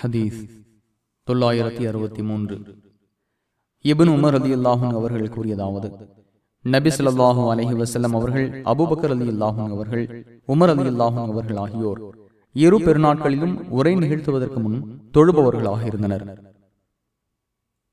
ஹதீஸ் தொள்ளாயிரத்தி அறுபத்தி மூன்று. இபின் உமர் அலி அல்லாஹும் அவர்கள் கூறியதாவது நபி ஸல்லல்லாஹு அலஹி வசல்லம் அவர்கள் அபுபக்கர் அலி அல்லாஹும் அவர்கள் உமர் அலி அல்லாஹும் அவர்கள் ஆகியோர் இரு பெருநாட்களிலும் உரை நிகழ்த்துவதற்கு முன் தொழுபவர்களாக இருந்தனர்.